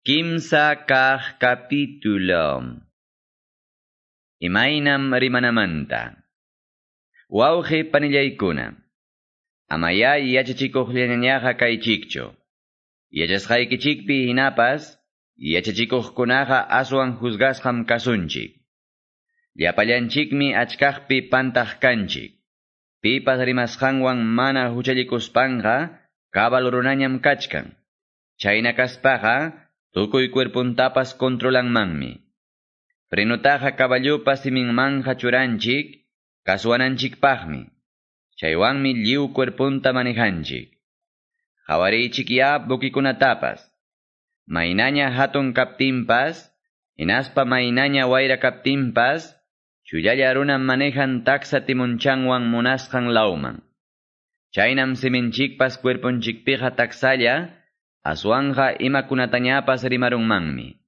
Kimsa kah capítulo. Imainam rimanamanta. Wauji panillaykuna. Amaya yachachikuqllañañaqa kaychikchu. Yachasqaykichikpi hinapas, yachachikuqkunaqa aswan juzgasqam kasunchik. Llapallanchikmi achkaqpi pantaq kanchik. Pipas rimasqanwan mana huchallikuspanqa, kabal runañam kachkan. Chayna kaspaqa, tukuy cuerpuntapas controlanmanmi. Frenotaqa caballupa siminmanja churanchik, kaswananchikpaqmi. Chaywanmi lliw cuerpunta manejanchik. Hawarichik ya bukikunatapas. Mainaña hatun kaptinpas, inaspa mainaña wayra kaptinpas, chuyalla manejan taxa timunchanwan munasqan lauman. Chaynam siminchikpas cuerpunchikpiqa taksalla, aswanja imakunatañapas rimarunmanmi.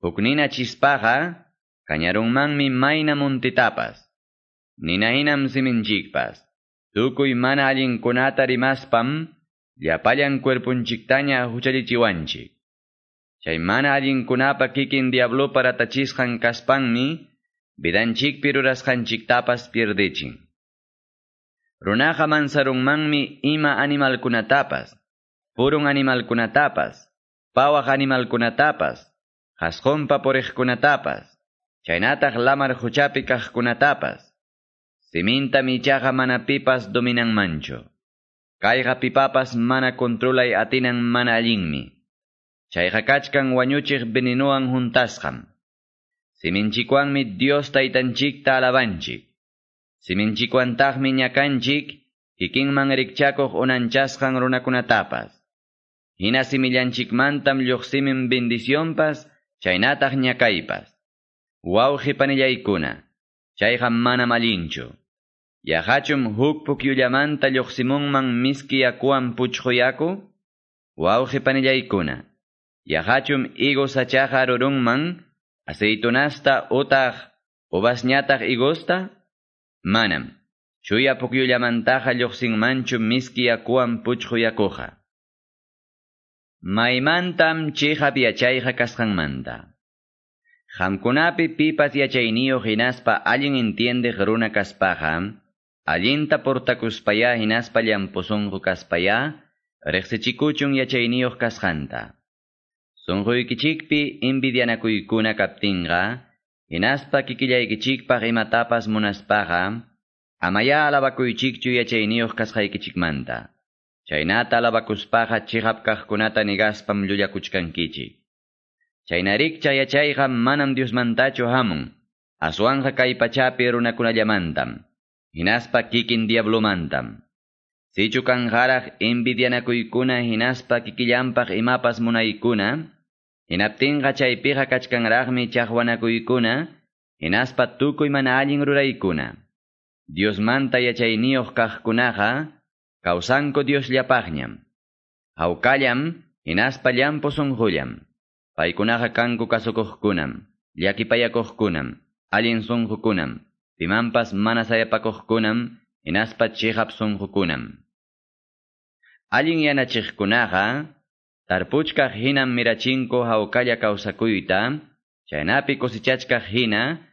Huknina chispaqa, kañarunmanmi mayna muntitapas. Ninahinam siminchikpas. Tukuy mana allinkunata rimaspam, llapallan cuerpunchiktaña huchalichiwanchik. Chay mana allinkunapa kikin diablo para tachisqan kaspanmi, vidanchikpi rurasqanchiktapas pierdichin. Runaqa mansarunmanmi ima animalkunatapas, purun animalkunatapas, pawaq animalkunatapas, hasqonpa puriqkunatapas, chaynataq lamar huchapi kaqkunatapas, siminta michaqa mana pipas dominanmanchu. Kayqa pipapas mana controlay atinan mana allinmi. Chayqa kachkan wañuchiq venenowan juntasqam. Siminchikwanmi Dios taytanchikta alabanchik. Siminchikwantajmi ñakanchik, kikinman rikchakuq unanchasqan runakunatapas. Hina simillanchikmantam lluqsimin bendicionpas, chaynataq ñakaypas. Wawqi panillaykuna, chayqa mana malinchu. Yahachum huk pukyullamanta lluqsimunman miski yakuwan puchquyaku? Wawqi panillaykuna, yahachum higo sachaqa rurunman, aceitunasta utaq uvasñataq higosta? Manam. Chuya pukyullamantaqa lluqsinmanchu miski yakuwan puchquyakuqa. Maymantam chihap yachayqa kasqanmanta. Qamkunapi pipas yachayniyuq hinaspa allin entiendeq runa kaspaqa, allinta portakuspaya hinaspa llampusunqu kaspaya, riqsichikuchun yachayniyuq kasqanta. Sunquykichikpi invidianakuykuna kaptinqa, hinaspa kikillaykichikpaq imatapas munaspaqa, amaya alabakuychikchu yachayniyuq kasqaykichikmanta. Chaynata alabakuspaqa chihap kaqkunata nigaspam llullakuchkankichik. Chaynarikcha yachayqa manam Diosmantachu hamun, aswanja kay pachapi runakunallamantam, hinaspa kikin diablomantam. Sichu kanjaraq envidianakuykuna hinaspa kikillanpaq imapas munaykuna, hinaptinqa chaypiqa kachkanraqmi chaqwanakuykuna, hinaspa tukuy mana allin ruraykuna. Diosmanta yachayniyuq kaqkunaqa, kawsanko Diosllapaqñam. Hawkallam, hinaspa llampu sunqullam. Paykunaqa kanku kasukuqkunam, llakipayakuqkunam, allin sunqukunam, pimanpas mana sayapakuqkunam, hinaspa chihap sunqukunam. Allin yanachiqkunaqa, tarpuchkaq hinam mirachinku hawkalla kawsakuyta, chaynapi kusichachkaq hina.